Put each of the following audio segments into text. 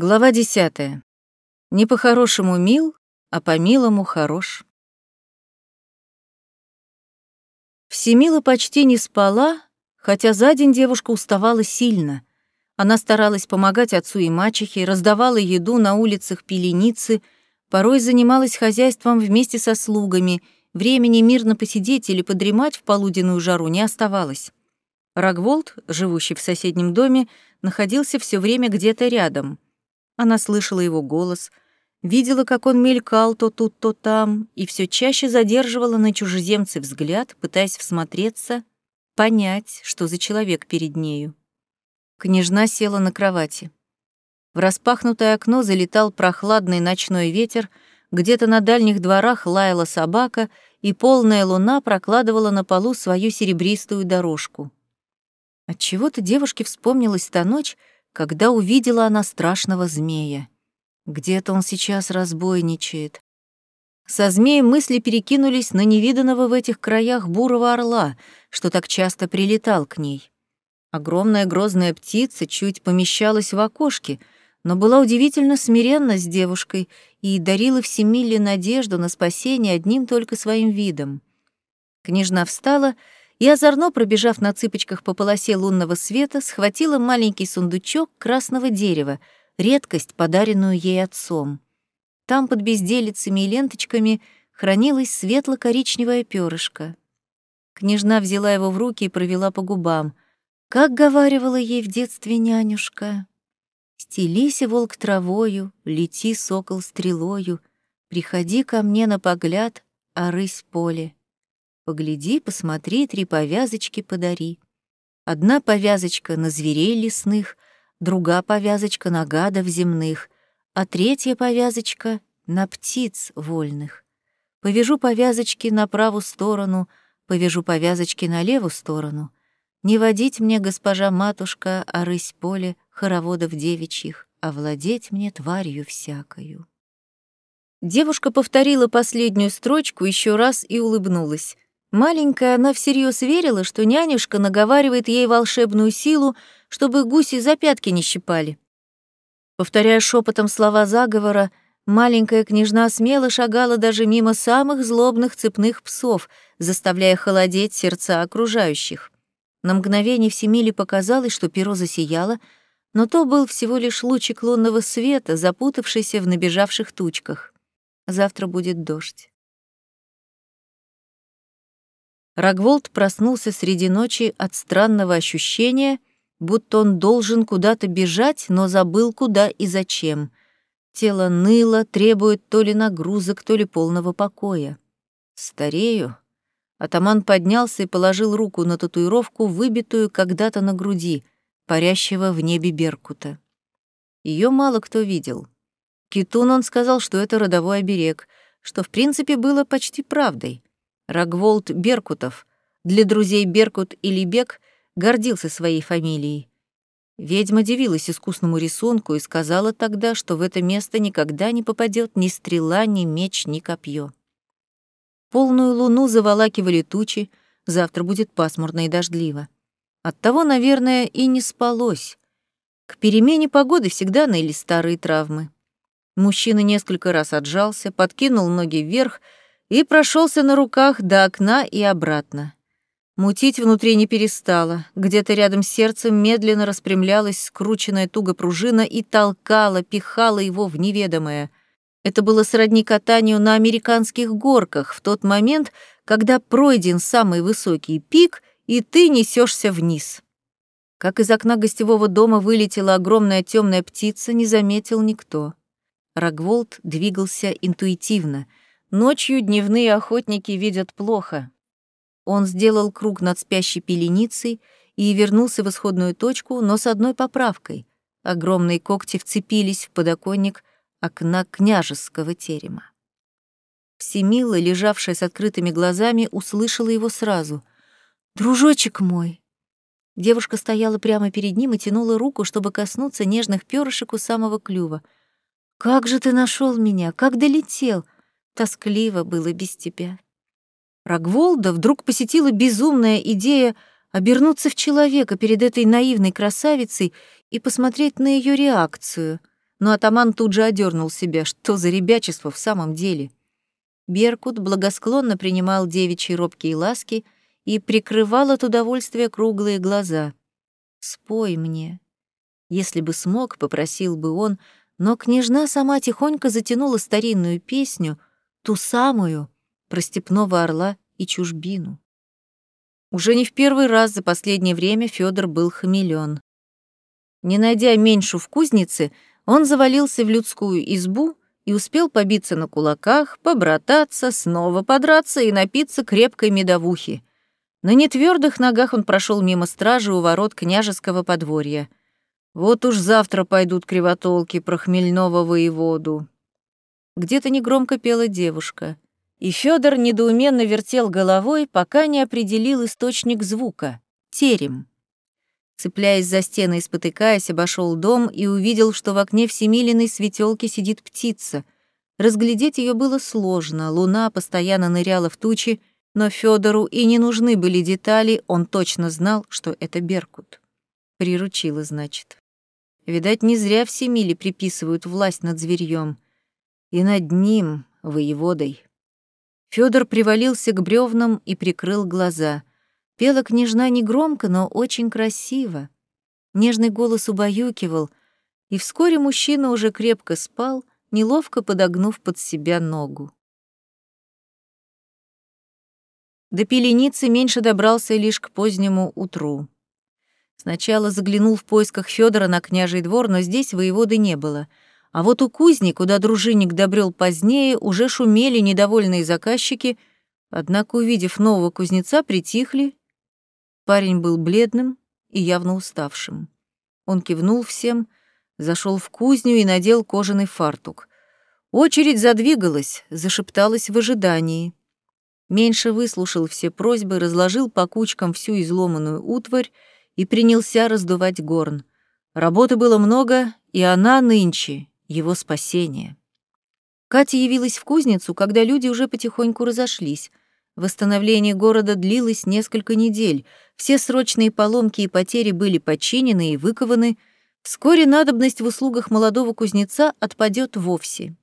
Глава десятая. Не по-хорошему мил, а по-милому хорош. Всемила почти не спала, хотя за день девушка уставала сильно. Она старалась помогать отцу и мачехе, раздавала еду на улицах пеленицы, порой занималась хозяйством вместе со слугами, времени мирно посидеть или подремать в полуденную жару не оставалось. Рогволд, живущий в соседнем доме, находился все время где-то рядом — она слышала его голос, видела, как он мелькал то тут, то там, и все чаще задерживала на чужеземце взгляд, пытаясь всмотреться, понять, что за человек перед нею. Княжна села на кровати. В распахнутое окно залетал прохладный ночной ветер, где-то на дальних дворах лаяла собака, и полная луна прокладывала на полу свою серебристую дорожку. Отчего-то девушке вспомнилась та ночь, когда увидела она страшного змея. Где-то он сейчас разбойничает. Со змеем мысли перекинулись на невиданного в этих краях бурого орла, что так часто прилетал к ней. Огромная грозная птица чуть помещалась в окошке, но была удивительно смиренна с девушкой и дарила Всемилле надежду на спасение одним только своим видом. Княжна встала и, озорно пробежав на цыпочках по полосе лунного света, схватила маленький сундучок красного дерева, редкость, подаренную ей отцом. Там под безделицами и ленточками хранилось светло-коричневое перышко. Княжна взяла его в руки и провела по губам. Как говаривала ей в детстве нянюшка. «Стелися, волк, травою, лети, сокол, стрелою, приходи ко мне на погляд, а рысь поле». Погляди, посмотри, три повязочки подари. Одна повязочка на зверей лесных, другая повязочка на гадов земных, а третья повязочка на птиц вольных. Повяжу повязочки на правую сторону, повяжу повязочки на левую сторону. Не водить мне, госпожа матушка, а рысь поле, хороводов девичьих, а владеть мне тварью всякою. Девушка повторила последнюю строчку еще раз и улыбнулась. Маленькая она всерьез верила, что нянюшка наговаривает ей волшебную силу, чтобы гуси за пятки не щипали. Повторяя шепотом слова заговора, маленькая княжна смело шагала даже мимо самых злобных цепных псов, заставляя холодеть сердца окружающих. На мгновение Всемиле показалось, что перо засияло, но то был всего лишь лучик лунного света, запутавшийся в набежавших тучках. Завтра будет дождь. Рогволд проснулся среди ночи от странного ощущения, будто он должен куда-то бежать, но забыл куда и зачем. Тело ныло, требует то ли нагрузок, то ли полного покоя. Старею. Атаман поднялся и положил руку на татуировку, выбитую когда-то на груди, парящего в небе Беркута. Ее мало кто видел. Китун он сказал, что это родовой оберег, что в принципе было почти правдой. Рогволд Беркутов, для друзей Беркут или Бек, гордился своей фамилией. Ведьма дивилась искусному рисунку и сказала тогда, что в это место никогда не попадет ни стрела, ни меч, ни копье. Полную луну заволакивали тучи, завтра будет пасмурно и дождливо. Оттого, наверное, и не спалось. К перемене погоды всегда ныли старые травмы. Мужчина несколько раз отжался, подкинул ноги вверх — и прошелся на руках до окна и обратно. Мутить внутри не перестало. Где-то рядом с сердцем медленно распрямлялась скрученная туго пружина и толкала, пихала его в неведомое. Это было сродни катанию на американских горках в тот момент, когда пройден самый высокий пик, и ты несешься вниз. Как из окна гостевого дома вылетела огромная темная птица, не заметил никто. Рогволд двигался интуитивно — Ночью дневные охотники видят плохо. Он сделал круг над спящей пеленицей и вернулся в исходную точку, но с одной поправкой. Огромные когти вцепились в подоконник окна княжеского терема. Всемила, лежавшая с открытыми глазами, услышала его сразу. «Дружочек мой!» Девушка стояла прямо перед ним и тянула руку, чтобы коснуться нежных перышек у самого клюва. «Как же ты нашел меня? Как долетел?» Тоскливо было без тебя. Рогволда вдруг посетила безумная идея обернуться в человека перед этой наивной красавицей и посмотреть на ее реакцию. но атаман тут же одернул себя, что за ребячество в самом деле. Беркут благосклонно принимал девичьи робкие ласки и прикрывал от удовольствия круглые глаза. «Спой мне». Если бы смог, попросил бы он, но княжна сама тихонько затянула старинную песню, ту самую, про степного орла и чужбину. Уже не в первый раз за последнее время Федор был хамелеон. Не найдя меньшу в кузнице, он завалился в людскую избу и успел побиться на кулаках, побрататься, снова подраться и напиться крепкой медовухи. На нетвердых ногах он прошел мимо стражи у ворот княжеского подворья. Вот уж завтра пойдут кривотолки про хмельного воеводу. Где-то негромко пела девушка, и Федор недоуменно вертел головой, пока не определил источник звука — терем. Цепляясь за стены и спотыкаясь, обошел дом и увидел, что в окне всемиленной светелки сидит птица. Разглядеть ее было сложно, луна постоянно ныряла в тучи, но Федору и не нужны были детали, он точно знал, что это Беркут. Приручила, значит. Видать, не зря в Семиле приписывают власть над зверьем. И над ним, воеводой. Федор привалился к бревнам и прикрыл глаза. Пела княжна негромко, но очень красиво. Нежный голос убаюкивал, и вскоре мужчина уже крепко спал, неловко подогнув под себя ногу. До пеленицы меньше добрался лишь к позднему утру. Сначала заглянул в поисках Федора на княжий двор, но здесь воеводы не было. А вот у кузни, куда дружинник добрел позднее, уже шумели недовольные заказчики, однако, увидев нового кузнеца, притихли Парень был бледным и явно уставшим. Он кивнул всем, зашел в кузню и надел кожаный фартук. Очередь задвигалась, зашепталась в ожидании. Меньше выслушал все просьбы, разложил по кучкам всю изломанную утварь и принялся раздувать горн. Работы было много, и она нынче — его спасение. Катя явилась в кузницу, когда люди уже потихоньку разошлись. Восстановление города длилось несколько недель, все срочные поломки и потери были починены и выкованы, вскоре надобность в услугах молодого кузнеца отпадет вовсе.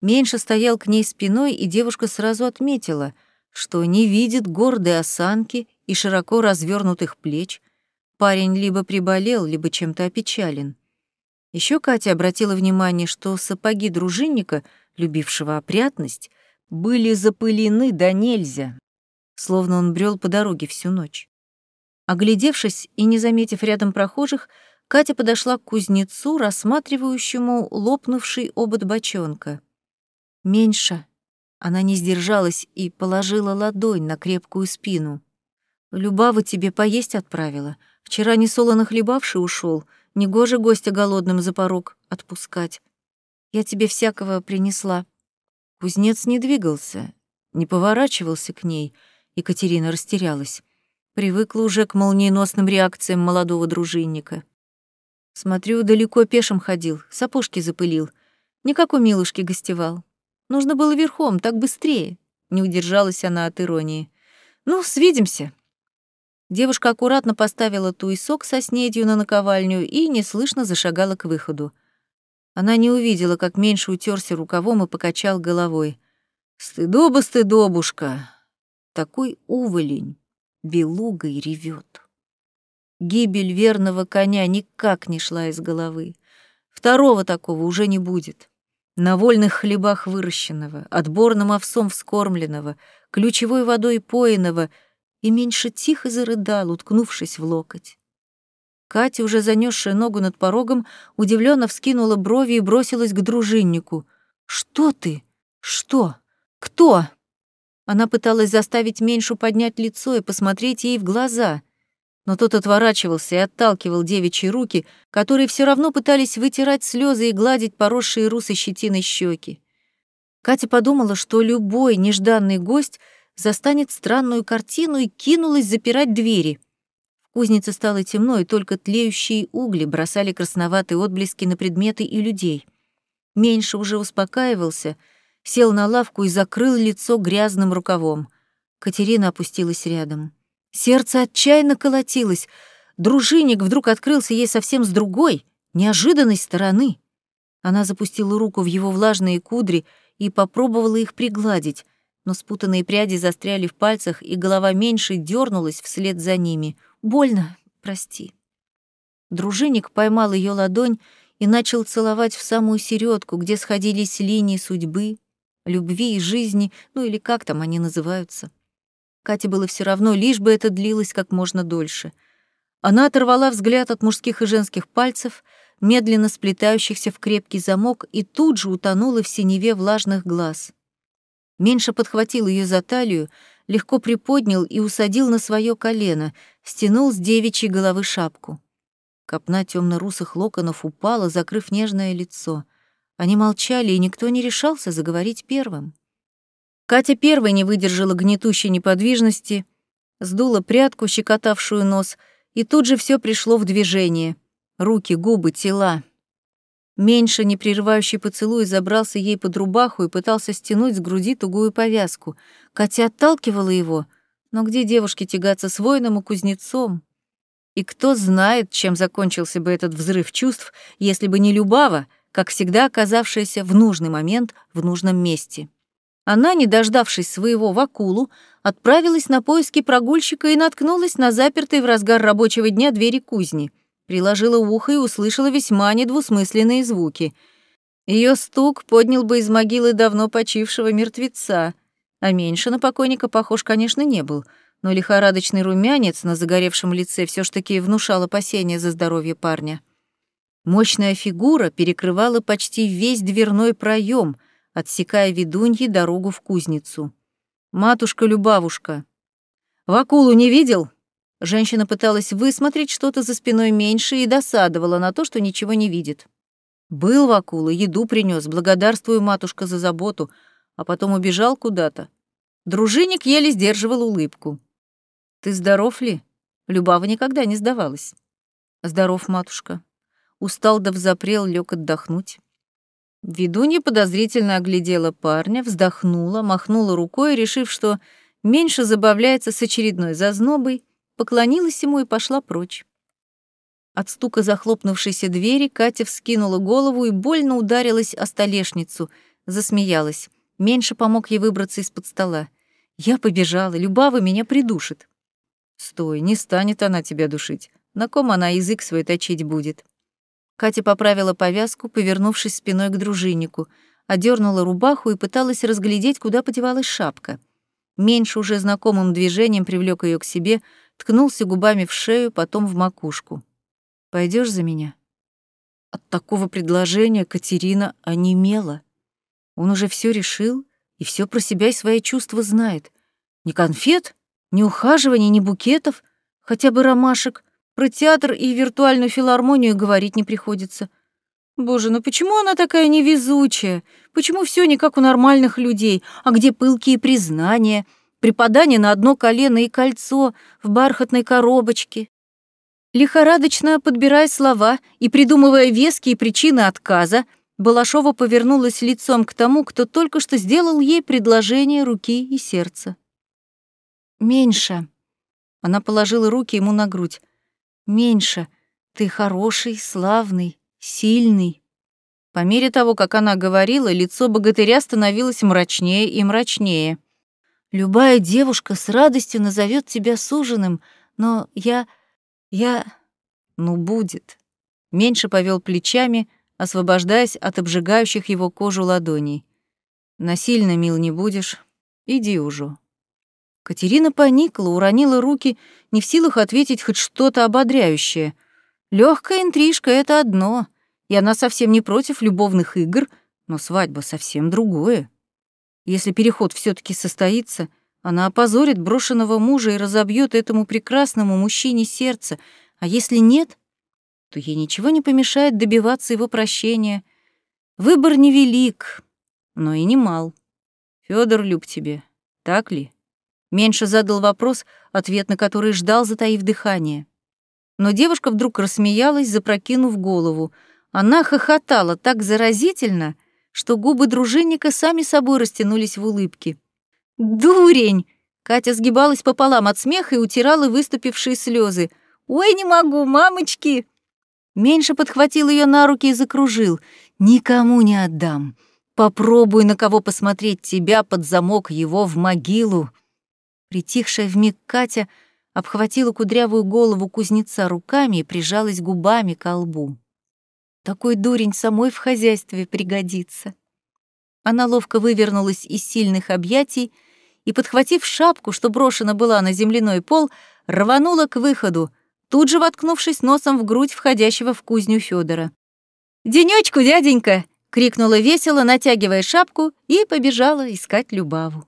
Меньше стоял к ней спиной, и девушка сразу отметила, что не видит гордой осанки и широко развернутых плеч. Парень либо приболел, либо чем-то опечален. Еще Катя обратила внимание, что сапоги дружинника, любившего опрятность, были запылены до нельзя, словно он брел по дороге всю ночь. Оглядевшись и не заметив рядом прохожих, Катя подошла к кузнецу, рассматривающему лопнувший обод бочонка. «Меньше». Она не сдержалась и положила ладонь на крепкую спину. «Любава тебе поесть отправила. Вчера несолоно хлебавший ушел. Негоже гостя голодным за порог отпускать. Я тебе всякого принесла». Кузнец не двигался, не поворачивался к ней. Екатерина растерялась. Привыкла уже к молниеносным реакциям молодого дружинника. Смотрю, далеко пешим ходил, сапожки запылил. Никак у Милушки гостевал. Нужно было верхом, так быстрее. Не удержалась она от иронии. Ну, свидимся. Девушка аккуратно поставила туесок со снедью на наковальню и неслышно зашагала к выходу. Она не увидела, как меньше утерся рукавом и покачал головой. «Стыдоба, стыдобушка! Такой уволень белугой ревет. Гибель верного коня никак не шла из головы. Второго такого уже не будет. На вольных хлебах выращенного, отборным овсом вскормленного, ключевой водой поиного, и меньше тихо зарыдал, уткнувшись в локоть. Катя, уже занесшая ногу над порогом, удивленно вскинула брови и бросилась к дружиннику. «Что ты? Что? Кто?» Она пыталась заставить Меньшу поднять лицо и посмотреть ей в глаза, но тот отворачивался и отталкивал девичьи руки, которые все равно пытались вытирать слезы и гладить поросшие русой щетиной щеки. Катя подумала, что любой нежданный гость застанет странную картину и кинулась запирать двери — кузнице стало темно, и только тлеющие угли бросали красноватые отблески на предметы и людей. Меньше уже успокаивался, сел на лавку и закрыл лицо грязным рукавом. Катерина опустилась рядом. Сердце отчаянно колотилось. Дружинник вдруг открылся ей совсем с другой, неожиданной стороны. Она запустила руку в его влажные кудри и попробовала их пригладить, но спутанные пряди застряли в пальцах, и голова меньше дернулась вслед за ними. «Больно, прости». Дружинник поймал ее ладонь и начал целовать в самую середку, где сходились линии судьбы, любви и жизни, ну или как там они называются. Кате было все равно, лишь бы это длилось как можно дольше. Она оторвала взгляд от мужских и женских пальцев, медленно сплетающихся в крепкий замок, и тут же утонула в синеве влажных глаз. Меньше подхватил ее за талию, легко приподнял и усадил на свое колено, стянул с девичьей головы шапку. Копна темно-русых локонов упала, закрыв нежное лицо. Они молчали, и никто не решался заговорить первым. Катя первой не выдержала гнетущей неподвижности, сдула прядку, щекотавшую нос, и тут же все пришло в движение. Руки, губы, тела. Меньше непрерывающий поцелуй забрался ей под рубаху и пытался стянуть с груди тугую повязку. Катя отталкивала его, но где девушке тягаться с воином и кузнецом? И кто знает, чем закончился бы этот взрыв чувств, если бы не Любава, как всегда оказавшаяся в нужный момент в нужном месте. Она, не дождавшись своего вакулу, отправилась на поиски прогульщика и наткнулась на запертые в разгар рабочего дня двери кузни. Приложила ухо и услышала весьма недвусмысленные звуки. Ее стук поднял бы из могилы давно почившего мертвеца, а меньше на покойника похож, конечно, не был — но лихорадочный румянец на загоревшем лице все ж таки внушал опасения за здоровье парня. Мощная фигура перекрывала почти весь дверной проем, отсекая ведуньи дорогу в кузницу. «Матушка-любавушка!» «Вакулу не видел?» Женщина пыталась высмотреть что-то за спиной меньше и досадовала на то, что ничего не видит. «Был Вакула, еду принес, благодарствую, матушка, за заботу, а потом убежал куда-то». Дружинник еле сдерживал улыбку. Ты здоров ли? Любава никогда не сдавалась. Здоров, матушка. Устал да взапрел, лег отдохнуть. Ведунья подозрительно оглядела парня, вздохнула, махнула рукой, решив, что меньше забавляется с очередной зазнобой, поклонилась ему и пошла прочь. От стука захлопнувшейся двери Катя вскинула голову и больно ударилась о столешницу, засмеялась. Меньше помог ей выбраться из-под стола. Я побежала, Любава меня придушит. Стой, не станет она тебя душить. На ком она язык свой точить будет? Катя поправила повязку, повернувшись спиной к дружиннику, одернула рубаху и пыталась разглядеть, куда подевалась шапка. Меньше уже знакомым движением привлек ее к себе, ткнулся губами в шею, потом в макушку. Пойдешь за меня? От такого предложения Катерина онемела. Он уже все решил и все про себя и свои чувства знает. Не конфет, ни ухаживаний, ни букетов, хотя бы ромашек. Про театр и виртуальную филармонию говорить не приходится. Боже, ну почему она такая невезучая? Почему все не как у нормальных людей? А где пылкие признания, преподание на одно колено и кольцо в бархатной коробочке? Лихорадочно подбирая слова и придумывая веские причины отказа, Балашова повернулась лицом к тому, кто только что сделал ей предложение руки и сердца. «Меньше». Она положила руки ему на грудь. «Меньше. Ты хороший, славный, сильный». По мере того, как она говорила, лицо богатыря становилось мрачнее и мрачнее. «Любая девушка с радостью назовет тебя суженым, но я... я... ну, будет». Меньше повел плечами, освобождаясь от обжигающих его кожу ладоней. «Насильно мил не будешь. Иди уже». Катерина поникла, уронила руки, не в силах ответить хоть что-то ободряющее. Легкая интрижка — это одно, и она совсем не против любовных игр, но свадьба совсем другое. Если переход все таки состоится, она опозорит брошенного мужа и разобьет этому прекрасному мужчине сердце, а если нет, то ей ничего не помешает добиваться его прощения. Выбор невелик, но и не мал. Федор люб тебе, так ли? Меньше задал вопрос, ответ на который ждал, затаив дыхание. Но девушка вдруг рассмеялась, запрокинув голову. Она хохотала так заразительно, что губы дружинника сами собой растянулись в улыбке. «Дурень!» Катя сгибалась пополам от смеха и утирала выступившие слезы. «Ой, не могу, мамочки!» Меньше подхватил ее на руки и закружил. «Никому не отдам. Попробуй на кого посмотреть тебя под замок его в могилу». Притихшая вмиг Катя обхватила кудрявую голову кузнеца руками и прижалась губами к лбу. Такой дурень самой в хозяйстве пригодится. Она ловко вывернулась из сильных объятий и, подхватив шапку, что брошена была на земляной пол, рванула к выходу, тут же воткнувшись носом в грудь входящего в кузню Федора. «Денечку, дяденька!» — крикнула весело, натягивая шапку, и побежала искать Любаву.